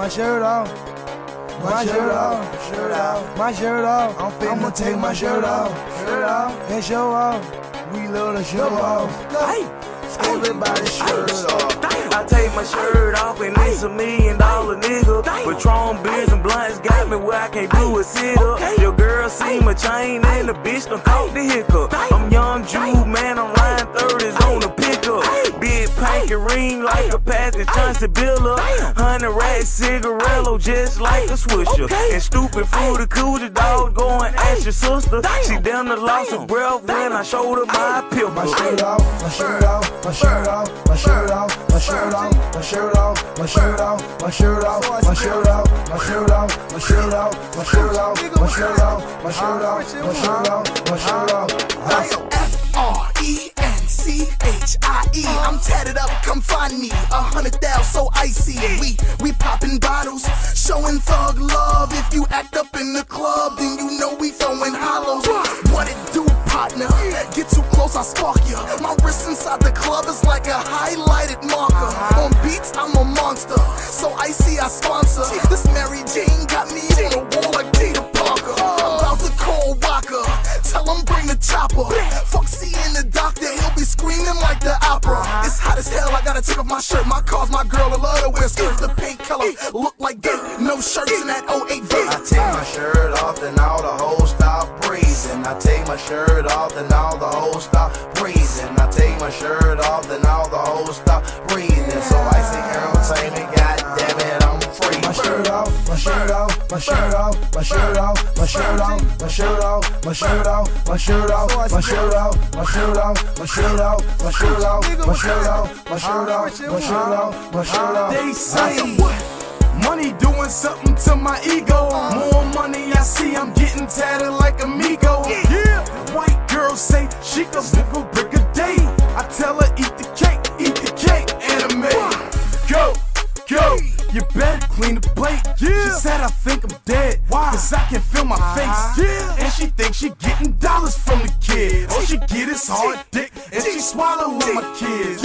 my shirt off. My shirt off, shirt off, my shirt off. I'm finna take my shirt off, shirt off, and show off. We love to show off. Hey, Everybody shirt off. I take my shirt off and it's a million dollar nigga. Patron beers and blunts got me where I can't do a sit up. Your girl see my chain and the bitch done caught the hiccup. I'm young Jude, man, I'm Pinky ring like a Patrick Johnson Biller. Hundred rat cigarello just like a swisher. And stupid fruity coochie dog going ask your sister. She down the lost her breath when I showed her my pimple. My shirt off, my shirt off, my shirt off, my shirt off, my shirt off, my shirt off, my shirt off, my shirt off, my shirt off, my shirt off, my shirt off, my shirt off, my shirt off, my shirt off, my shirt off, my shirt off. I'm up, come find me. A hundred thou so icy. We we popping bottles, showing thug love. If you act up in the club, then you know we throwing hollows. What it do, partner? Get too close, I spark ya. My wrist inside the club is like a highlighted marker. On beats, I'm a monster. So icy, I sponsor. This Mary Jane got me on a wall like gotta take off my shirt. My car's my girl, I love to wear skirts. The paint color look like dirt. No shirts in that 08 V. I take my shirt off, then all the hoes stop breathing. I take my shirt off, then all the hoes stop breathing. I take my shirt off, then all the hoes stop breathing. So I see entertainment, god damn my shirt off, my shirt off, my shirt off, my shirt off, my shirt off, my shirt off, my shirt off, my shirt off, my shirt off, my shirt off, my shirt off, my shirt off, my shirt off, my shirt off. They say money doing something to my ego. More money I see, I'm getting tatted like amigo. Yeah, white girl say she can clean the plate. Yeah. She said I think I'm dead. Why? Cause I can feel my face. Yeah. And she thinks she getting dollars from the kids. All she get is hard dick, and she swallow all my kids.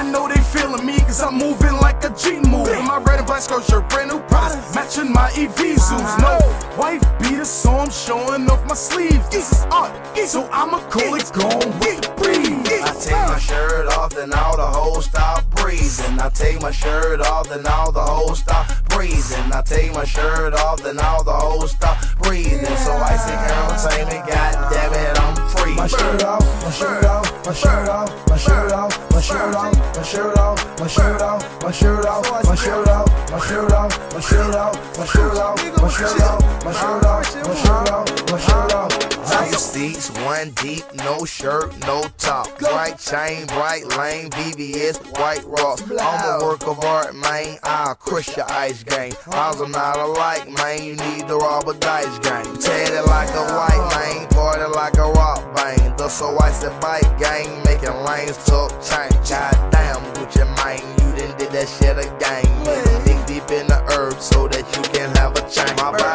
I know they feeling me cause I'm moving like a G move. In my red and black skirt shirt, brand new products, matching my Evisus. No wife beater, so I'm showing off my sleeves. This is art, so I'ma call it gone with the breeze. I take my shirt off, then all the hoes stop breathing. I take my shirt off, then all the hoes stop breathing. I take my shirt off, then all the hoes stop breathing. So Icey entertainment, god damn it, I'm free. My shirt off, my shirt off, my shirt off, my shirt off, my shirt off, my shirt off, my shirt off, my shirt off, my shirt off, my shirt off, my shirt off, my shirt off, my shirt off, my shirt off, One deep, no shirt, no top. Bright chain, bright lane, VVS, white rocks. I'm a work of art, man. I'll crush your ice game. Ours are not alike, man. You need to rob a dice game. Tatted like a white man, party like a rock bang. The so and bike gang, making lanes talk change. Goddamn, with your man, you done did that shit again. Dig deep in the earth so that you can have a change.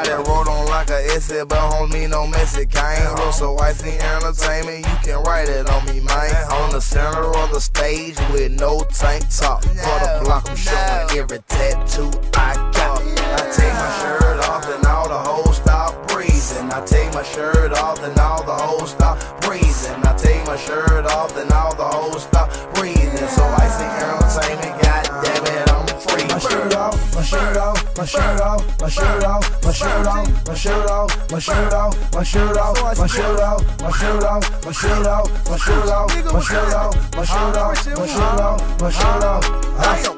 Essay, but homie, no Mexican. Roll so I icy entertainment, you can write it on me, man. On the center of the stage with no tank top. For the block, I'm showing every tattoo I got. I take my shirt off and all the hoes stop breathing. I take my shirt off and all the hoes stop breathing. I take my shirt off and all the hoes stop breathing. Shirt off, my shirt off, my shirt off, my shirt off, my shirt off, my shirt off, my shirt off, my shirt off, my shirt off, my shirt off, my shirt off, my shirt off, my shirt off, my shirt off, my shirt off, my shirt off, my shirt off.